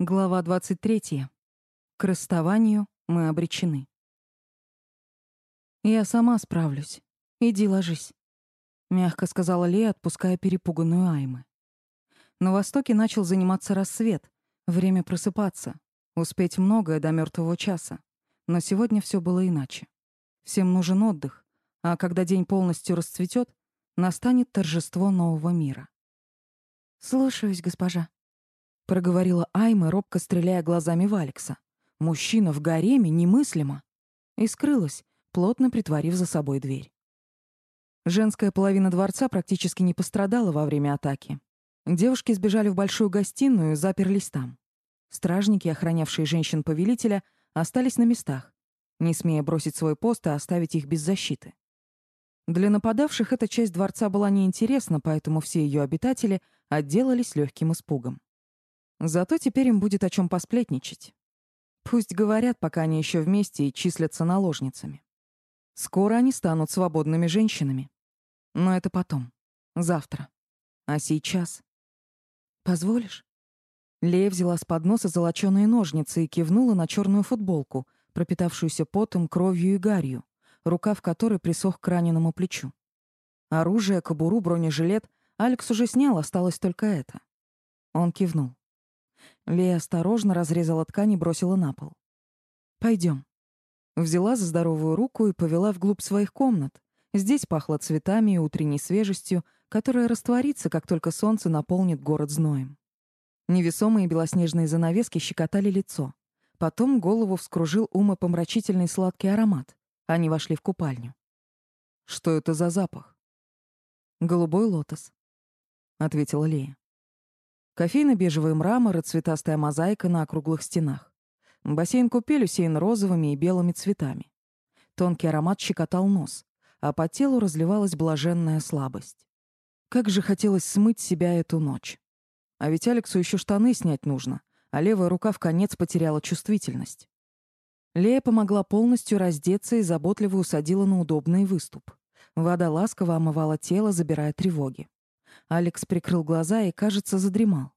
Глава 23. К расставанию мы обречены. «Я сама справлюсь. Иди ложись», — мягко сказала Лея, отпуская перепуганную Аймы. На востоке начал заниматься рассвет, время просыпаться, успеть многое до мертвого часа. Но сегодня все было иначе. Всем нужен отдых, а когда день полностью расцветет, настанет торжество нового мира. «Слушаюсь, госпожа», проговорила Айма, робко стреляя глазами в Алекса. Мужчина в гареме немыслимо. И скрылась, плотно притворив за собой дверь. Женская половина дворца практически не пострадала во время атаки. Девушки сбежали в большую гостиную и заперлись там. Стражники, охранявшие женщин-повелителя, остались на местах, не смея бросить свой пост и оставить их без защиты. Для нападавших эта часть дворца была неинтересна, поэтому все ее обитатели отделались легким испугом. Зато теперь им будет о чем посплетничать. Пусть говорят, пока они еще вместе и числятся наложницами. Скоро они станут свободными женщинами. Но это потом. Завтра. А сейчас... Позволишь? Лея взяла с подноса золочёные ножницы и кивнула на черную футболку, пропитавшуюся потом, кровью и гарью, рукав которой присох к раненому плечу. Оружие, кобуру, бронежилет Алекс уже снял, осталось только это. Он кивнул. Лея осторожно разрезала ткань и бросила на пол. Пойдем. Взяла за здоровую руку и повела вглубь своих комнат. Здесь пахло цветами и утренней свежестью, которая растворится, как только солнце наполнит город зноем. Невесомые белоснежные занавески щекотали лицо. Потом голову вскружил умопомрачительный сладкий аромат. Они вошли в купальню. «Что это за запах?» «Голубой лотос», — ответила Лея. Кофейно-бежевый мрамор и цветастая мозаика на округлых стенах. Бассейн-купель усеян розовыми и белыми цветами. Тонкий аромат щекотал нос, а по телу разливалась блаженная слабость. Как же хотелось смыть себя эту ночь. А ведь Алексу еще штаны снять нужно, а левая рука в конец потеряла чувствительность. Лея помогла полностью раздеться и заботливо усадила на удобный выступ. Вода ласково омывала тело, забирая тревоги. Алекс прикрыл глаза и, кажется, задремал.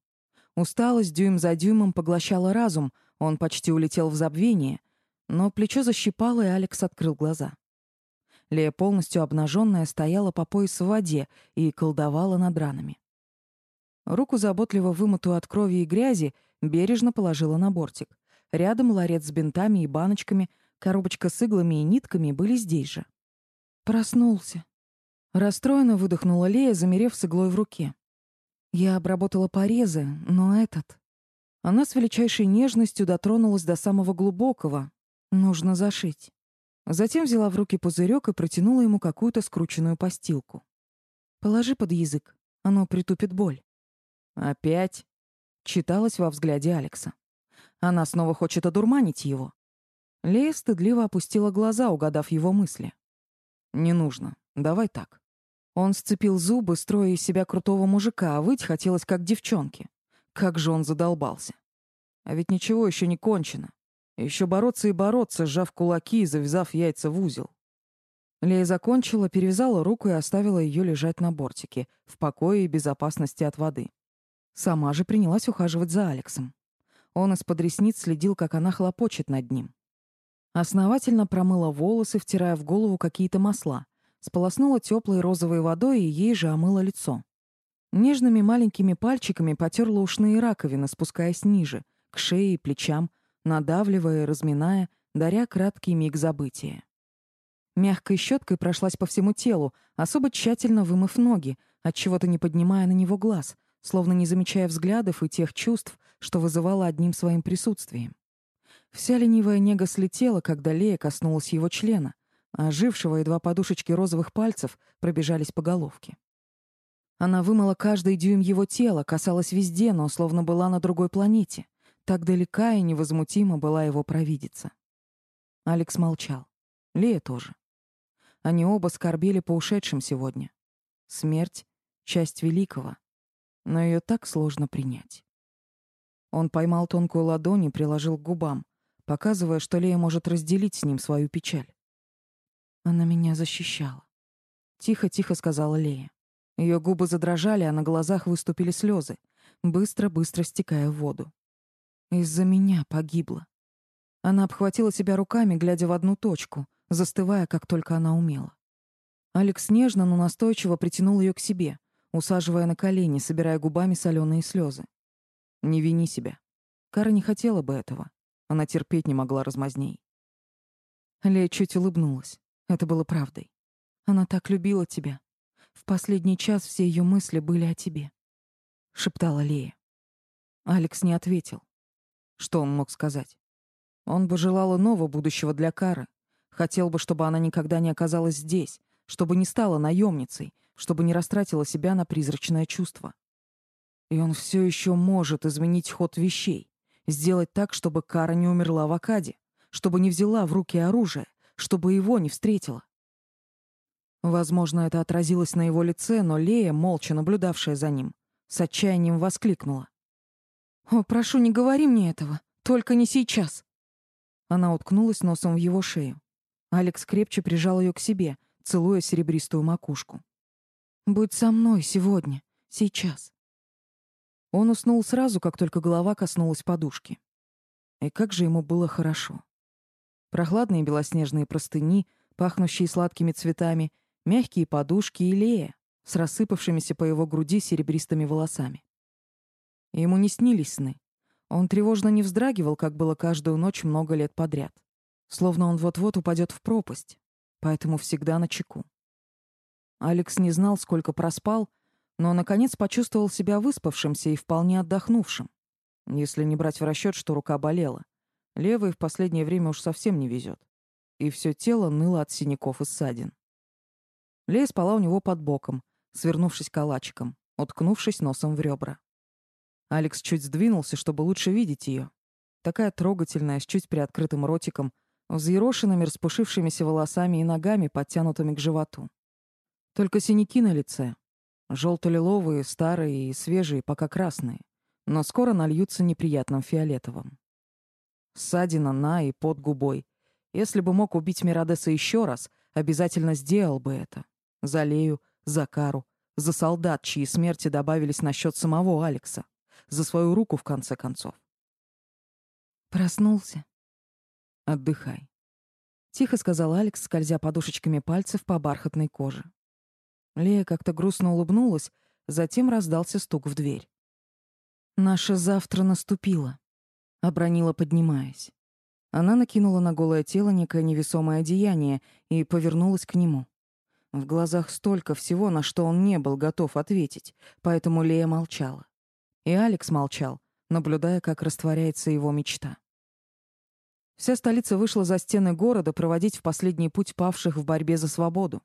Усталость дюйм за дюймом поглощала разум, он почти улетел в забвение, но плечо защипало, и Алекс открыл глаза. Лея, полностью обнаженная, стояла по пояс в воде и колдовала над ранами. Руку, заботливо вымытую от крови и грязи, бережно положила на бортик. Рядом ларец с бинтами и баночками, коробочка с иглами и нитками были здесь же. Проснулся. Расстроенно выдохнула Лея, замерев с иглой в руке. Я обработала порезы, но этот... Она с величайшей нежностью дотронулась до самого глубокого. Нужно зашить. Затем взяла в руки пузырек и протянула ему какую-то скрученную постилку. «Положи под язык, оно притупит боль». «Опять?» — читалось во взгляде Алекса. Она снова хочет одурманить его. Лея стыдливо опустила глаза, угадав его мысли. «Не нужно. Давай так. Он сцепил зубы, строя из себя крутого мужика, а выть хотелось как девчонке. Как же он задолбался. А ведь ничего еще не кончено. Еще бороться и бороться, сжав кулаки и завязав яйца в узел. Лея закончила, перевязала руку и оставила ее лежать на бортике, в покое и безопасности от воды. Сама же принялась ухаживать за Алексом. Он из-под ресниц следил, как она хлопочет над ним. Основательно промыла волосы, втирая в голову какие-то масла сполоснула теплой розовой водой и ей же омыла лицо. Нежными маленькими пальчиками потерла ушные раковины, спускаясь ниже, к шее и плечам, надавливая разминая, даря краткий миг забытия. Мягкой щеткой прошлась по всему телу, особо тщательно вымыв ноги, от чего то не поднимая на него глаз, словно не замечая взглядов и тех чувств, что вызывало одним своим присутствием. Вся ленивая нега слетела, когда Лея коснулась его члена, а жившего едва подушечки розовых пальцев пробежались по головке. Она вымыла каждый дюйм его тела, касалась везде, но словно была на другой планете. Так далека и невозмутимо была его провидица. Алекс молчал. Лея тоже. Они оба скорбели по ушедшим сегодня. Смерть — часть великого, но ее так сложно принять. Он поймал тонкую ладонь и приложил к губам, показывая, что Лея может разделить с ним свою печаль. Она меня защищала. Тихо-тихо сказала Лея. Ее губы задрожали, а на глазах выступили слезы, быстро-быстро стекая в воду. Из-за меня погибла. Она обхватила себя руками, глядя в одну точку, застывая, как только она умела. Алекс нежно, но настойчиво притянул ее к себе, усаживая на колени, собирая губами соленые слезы. «Не вини себя. Кара не хотела бы этого. Она терпеть не могла размазней». Лея чуть улыбнулась. Это было правдой. Она так любила тебя. В последний час все ее мысли были о тебе. Шептала Лея. Алекс не ответил. Что он мог сказать? Он бы желал иного будущего для Кары. Хотел бы, чтобы она никогда не оказалась здесь, чтобы не стала наемницей, чтобы не растратила себя на призрачное чувство. И он все еще может изменить ход вещей, сделать так, чтобы Кара не умерла в Акаде, чтобы не взяла в руки оружие, чтобы его не встретила. Возможно, это отразилось на его лице, но Лея, молча наблюдавшая за ним, с отчаянием воскликнула. «О, прошу, не говори мне этого. Только не сейчас». Она уткнулась носом в его шею. Алекс крепче прижал ее к себе, целуя серебристую макушку. «Будь со мной сегодня, сейчас». Он уснул сразу, как только голова коснулась подушки. И как же ему было хорошо. Прохладные белоснежные простыни, пахнущие сладкими цветами, мягкие подушки и Лея с рассыпавшимися по его груди серебристыми волосами. Ему не снились сны. Он тревожно не вздрагивал, как было каждую ночь много лет подряд. Словно он вот-вот упадет в пропасть, поэтому всегда на чеку. Алекс не знал, сколько проспал, но, наконец, почувствовал себя выспавшимся и вполне отдохнувшим. Если не брать в расчет, что рука болела. Левой в последнее время уж совсем не везет. И все тело ныло от синяков и ссадин. Лея спала у него под боком, свернувшись калачиком, уткнувшись носом в ребра. Алекс чуть сдвинулся, чтобы лучше видеть ее. Такая трогательная, с чуть приоткрытым ротиком, взъерошенными, распушившимися волосами и ногами, подтянутыми к животу. Только синяки на лице. Желто-лиловые, старые и свежие, пока красные. Но скоро нальются неприятным фиолетовым. Ссадина на и под губой. Если бы мог убить Мирадеса еще раз, обязательно сделал бы это. За Лею, за Кару, за солдат, чьи смерти добавились на счет самого Алекса за свою руку, в конце концов. Проснулся. Отдыхай. Тихо сказал Алекс, скользя подушечками пальцев по бархатной коже. Лея как-то грустно улыбнулась, затем раздался стук в дверь. «Наше завтра наступило», — обронила, поднимаясь. Она накинула на голое тело некое невесомое одеяние и повернулась к нему. В глазах столько всего, на что он не был готов ответить, поэтому Лея молчала. И Алекс молчал, наблюдая, как растворяется его мечта. Вся столица вышла за стены города проводить в последний путь павших в борьбе за свободу.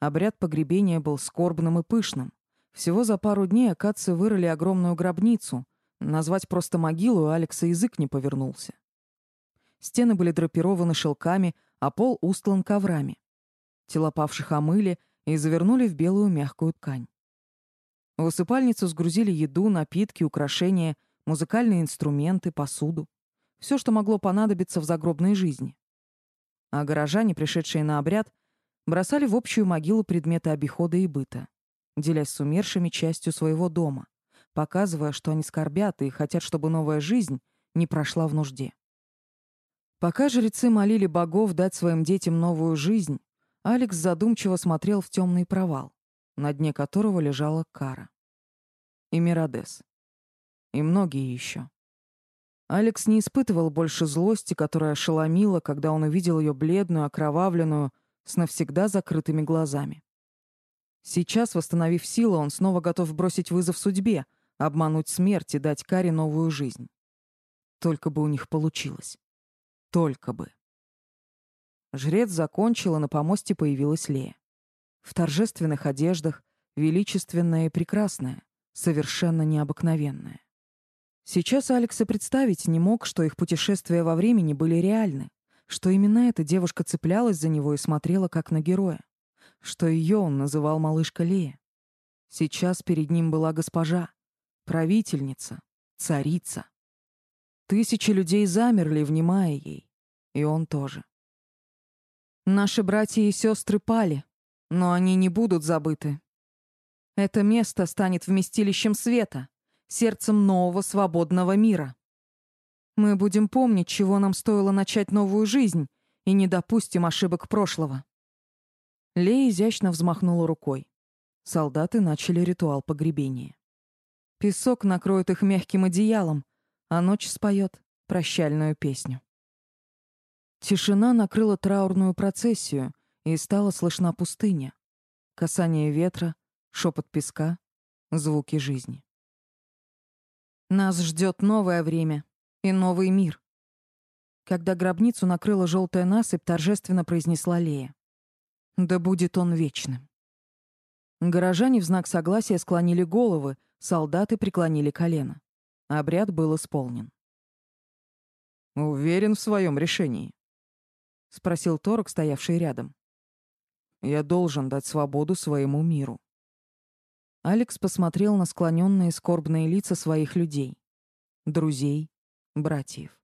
Обряд погребения был скорбным и пышным. Всего за пару дней акации вырыли огромную гробницу. Назвать просто могилу у Алекса язык не повернулся. Стены были драпированы шелками, а пол устлан коврами. Тела павших омыли и завернули в белую мягкую ткань. В усыпальницу сгрузили еду, напитки, украшения, музыкальные инструменты, посуду. Все, что могло понадобиться в загробной жизни. А горожане, пришедшие на обряд, бросали в общую могилу предметы обихода и быта, делясь с умершими частью своего дома, показывая, что они скорбят и хотят, чтобы новая жизнь не прошла в нужде. Пока жрецы молили богов дать своим детям новую жизнь, Алекс задумчиво смотрел в темный провал на дне которого лежала Кара. И Мирадес. И многие еще. Алекс не испытывал больше злости, которая ошеломила, когда он увидел ее бледную, окровавленную, с навсегда закрытыми глазами. Сейчас, восстановив силу, он снова готов бросить вызов судьбе, обмануть смерть и дать Каре новую жизнь. Только бы у них получилось. Только бы. Жрец закончил, и на помосте появилась Лея в торжественных одеждах, величественная и прекрасная, совершенно необыкновенная. Сейчас Алекс и представить не мог, что их путешествия во времени были реальны, что именно эта девушка цеплялась за него и смотрела как на героя, что ее он называл малышка Лея. Сейчас перед ним была госпожа, правительница, царица. Тысячи людей замерли, внимая ей, и он тоже. Наши братья и сестры пали, но они не будут забыты. Это место станет вместилищем света, сердцем нового свободного мира. Мы будем помнить, чего нам стоило начать новую жизнь, и не допустим ошибок прошлого. Лея изящно взмахнула рукой. Солдаты начали ритуал погребения. Песок накроет их мягким одеялом, а ночь споет прощальную песню. Тишина накрыла траурную процессию, и стала слышна пустыня. Касание ветра, шепот песка, звуки жизни. Нас ждет новое время и новый мир. Когда гробницу накрыла желтая насыпь, торжественно произнесла Лея. Да будет он вечным. Горожане в знак согласия склонили головы, солдаты преклонили колено. Обряд был исполнен. «Уверен в своем решении?» — спросил Торок, стоявший рядом. «Я должен дать свободу своему миру». Алекс посмотрел на склоненные скорбные лица своих людей. Друзей, братьев.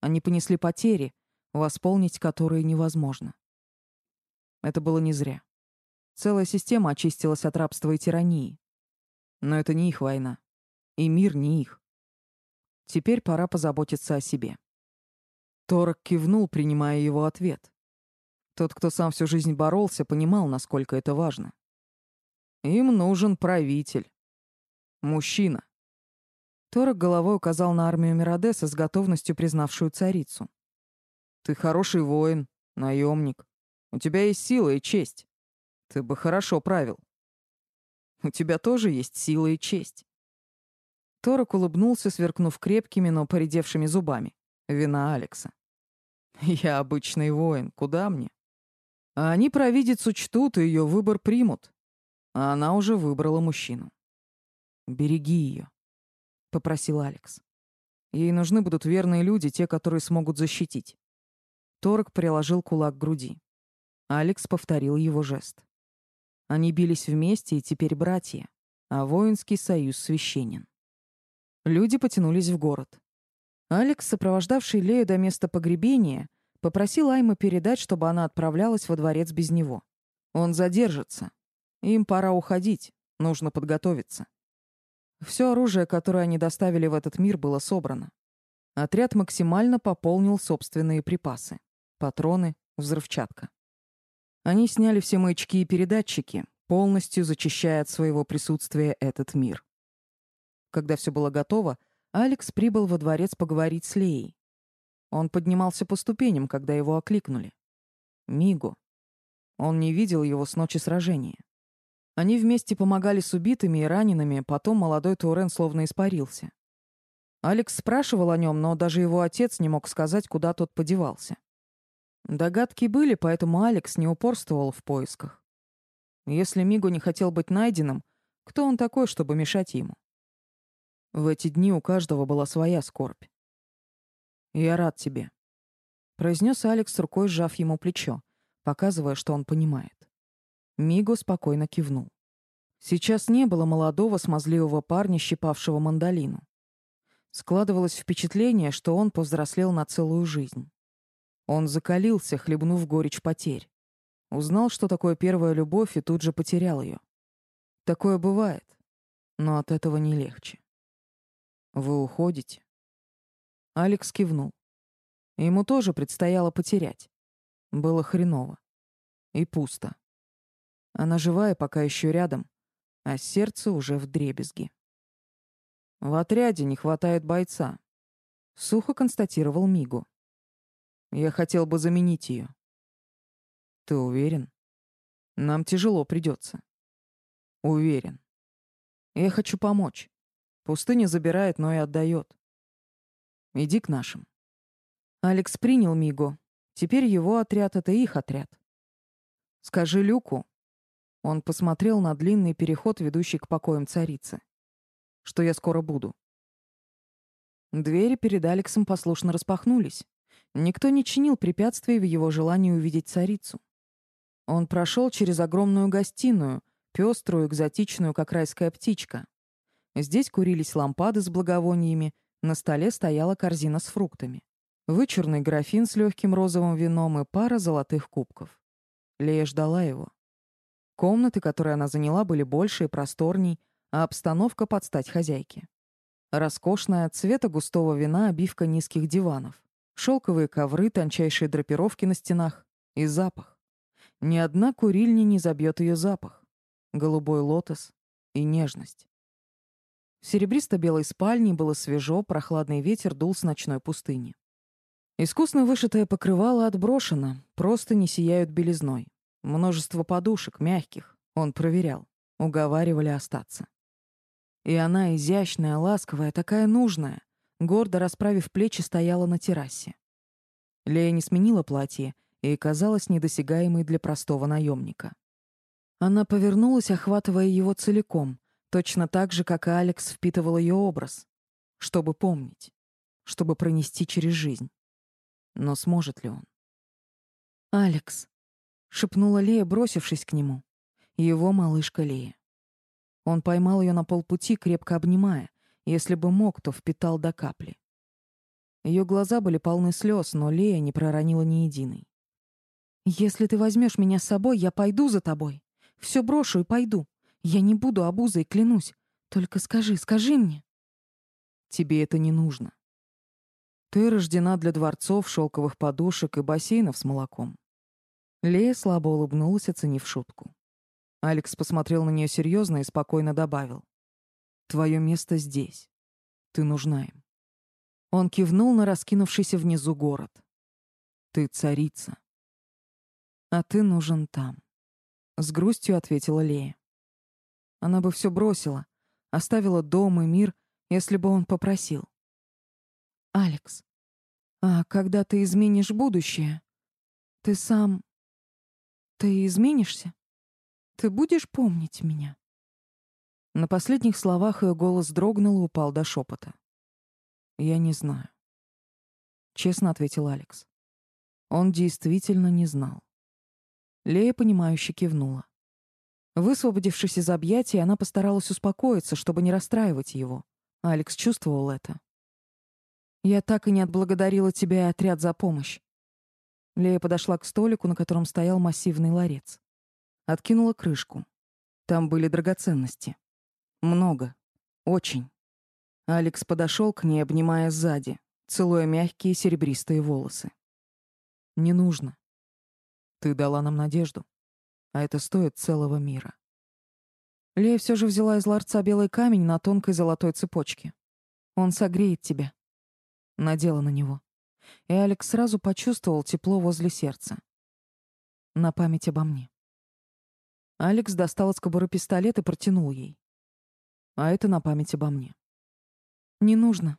Они понесли потери, восполнить которые невозможно. Это было не зря. Целая система очистилась от рабства и тирании. Но это не их война. И мир не их. Теперь пора позаботиться о себе. Торок кивнул, принимая его ответ. Тот, кто сам всю жизнь боролся, понимал, насколько это важно. Им нужен правитель. Мужчина. Торок головой указал на армию Миродеса с готовностью признавшую царицу. «Ты хороший воин, наемник. У тебя есть сила и честь. Ты бы хорошо правил. У тебя тоже есть сила и честь». Торок улыбнулся, сверкнув крепкими, но поредевшими зубами. Вина Алекса. «Я обычный воин, куда мне?» А они провидицу чтут и ее выбор примут. А она уже выбрала мужчину. «Береги ее», — попросил Алекс. «Ей нужны будут верные люди, те, которые смогут защитить». Торок приложил кулак к груди. Алекс повторил его жест. Они бились вместе и теперь братья, а воинский союз священен. Люди потянулись в город. Алекс, сопровождавший Лею до места погребения, попросил Айму передать, чтобы она отправлялась во дворец без него. Он задержится. Им пора уходить, нужно подготовиться. Все оружие, которое они доставили в этот мир, было собрано. Отряд максимально пополнил собственные припасы. Патроны, взрывчатка. Они сняли все маячки и передатчики, полностью зачищая от своего присутствия этот мир. Когда все было готово, Алекс прибыл во дворец поговорить с Леей. Он поднимался по ступеням, когда его окликнули. Мигу. Он не видел его с ночи сражения. Они вместе помогали с убитыми и ранеными, потом молодой Туорен словно испарился. Алекс спрашивал о нем, но даже его отец не мог сказать, куда тот подевался. Догадки были, поэтому Алекс не упорствовал в поисках. Если Мигу не хотел быть найденным, кто он такой, чтобы мешать ему? В эти дни у каждого была своя скорбь. «Я рад тебе», — произнес Алекс рукой, сжав ему плечо, показывая, что он понимает. Миго спокойно кивнул. Сейчас не было молодого смазливого парня, щипавшего мандолину. Складывалось впечатление, что он повзрослел на целую жизнь. Он закалился, хлебнув горечь потерь. Узнал, что такое первая любовь, и тут же потерял ее. Такое бывает, но от этого не легче. «Вы уходите?» Алекс кивнул. Ему тоже предстояло потерять. Было хреново. И пусто. Она живая пока еще рядом, а сердце уже в дребезги. В отряде не хватает бойца. Сухо констатировал Мигу. Я хотел бы заменить ее. Ты уверен? Нам тяжело придется. Уверен. Я хочу помочь. Пустыня забирает, но и отдает. Иди к нашим. Алекс принял Мигу. Теперь его отряд — это их отряд. Скажи Люку, он посмотрел на длинный переход, ведущий к покоям царицы. Что я скоро буду. Двери перед Алексом послушно распахнулись. Никто не чинил препятствий в его желании увидеть царицу. Он прошел через огромную гостиную, пеструю, экзотичную, как райская птичка. Здесь курились лампады с благовониями, на столе стояла корзина с фруктами. Вычурный графин с легким розовым вином и пара золотых кубков. Лея ждала его. Комнаты, которые она заняла, были больше и просторней, а обстановка под стать хозяйке. Роскошная цвета густого вина обивка низких диванов, шелковые ковры, тончайшие драпировки на стенах и запах. Ни одна курильня не забьет ее запах. Голубой лотос и нежность. В серебристо-белой спальне было свежо, прохладный ветер дул с ночной пустыни. Искусно вышитое покрывало отброшено, просто не сияют белизной. Множество подушек, мягких, он проверял, уговаривали остаться. И она, изящная, ласковая, такая нужная, гордо расправив плечи, стояла на террасе. Лея не сменила платье и казалась недосягаемой для простого наемника. Она повернулась, охватывая его целиком, точно так же, как и Алекс впитывал ее образ, чтобы помнить, чтобы пронести через жизнь. Но сможет ли он? «Алекс», — шепнула Лея, бросившись к нему. Его малышка Лея. Он поймал ее на полпути, крепко обнимая. Если бы мог, то впитал до капли. Ее глаза были полны слез, но Лея не проронила ни единой. «Если ты возьмешь меня с собой, я пойду за тобой. Все брошу и пойду. Я не буду обузой, клянусь. Только скажи, скажи мне». «Тебе это не нужно. Ты рождена для дворцов, шелковых подушек и бассейнов с молоком». Лея слабо улыбнулась, оценив шутку. Алекс посмотрел на нее серьезно и спокойно добавил. «Твое место здесь. Ты нужна им». Он кивнул на раскинувшийся внизу город. «Ты царица. А ты нужен там», — с грустью ответила Лея. Она бы все бросила, оставила дом и мир, если бы он попросил. «Алекс, а когда ты изменишь будущее, ты сам... ты изменишься?» Ты будешь помнить меня?» На последних словах ее голос дрогнул и упал до шепота. «Я не знаю», — честно ответил Алекс. Он действительно не знал. Лея, понимающе кивнула. Высвободившись из объятий, она постаралась успокоиться, чтобы не расстраивать его. Алекс чувствовал это. «Я так и не отблагодарила тебя и отряд за помощь». Лея подошла к столику, на котором стоял массивный ларец. Откинула крышку. Там были драгоценности. Много. Очень. Алекс подошел к ней, обнимая сзади, целуя мягкие серебристые волосы. «Не нужно. Ты дала нам надежду, а это стоит целого мира». Лея все же взяла из ларца белый камень на тонкой золотой цепочке. «Он согреет тебя». Надела на него. И Алекс сразу почувствовал тепло возле сердца. На память обо мне. Алекс достал из кобуры пистолет и протянул ей. А это на память обо мне. «Не нужно».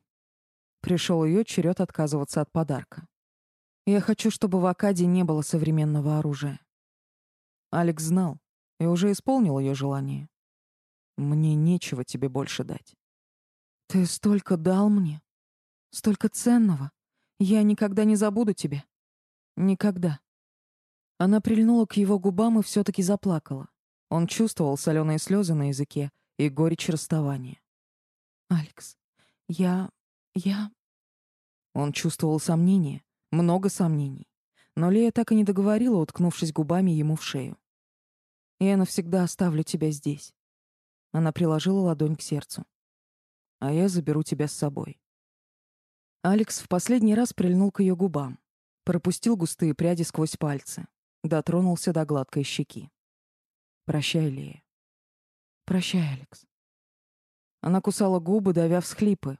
Пришел ее черед отказываться от подарка. «Я хочу, чтобы в Акаде не было современного оружия». Алекс знал и уже исполнил ее желание. «Мне нечего тебе больше дать». «Ты столько дал мне, столько ценного. Я никогда не забуду тебя. Никогда». Она прильнула к его губам и все таки заплакала. Он чувствовал соленые слезы на языке и горечь расставания. «Алекс, я... я...» Он чувствовал сомнения, много сомнений. Но Лея так и не договорила, уткнувшись губами ему в шею. «Я навсегда оставлю тебя здесь». Она приложила ладонь к сердцу. «А я заберу тебя с собой». Алекс в последний раз прильнул к ее губам, пропустил густые пряди сквозь пальцы, дотронулся до гладкой щеки. Прощай, Лея. Прощай, Алекс. Она кусала губы, давя всхлипы.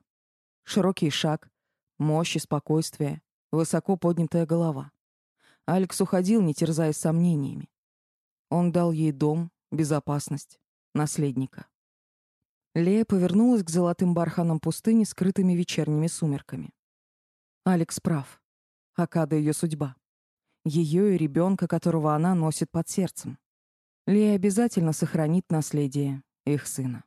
Широкий шаг, мощь и спокойствие, высоко поднятая голова. Алекс уходил, не терзаясь сомнениями. Он дал ей дом, безопасность, наследника. Лея повернулась к золотым барханам пустыни, скрытыми вечерними сумерками. Алекс прав. Акада — ее судьба. Ее и ребенка, которого она носит под сердцем. Лия обязательно сохранит наследие их сына.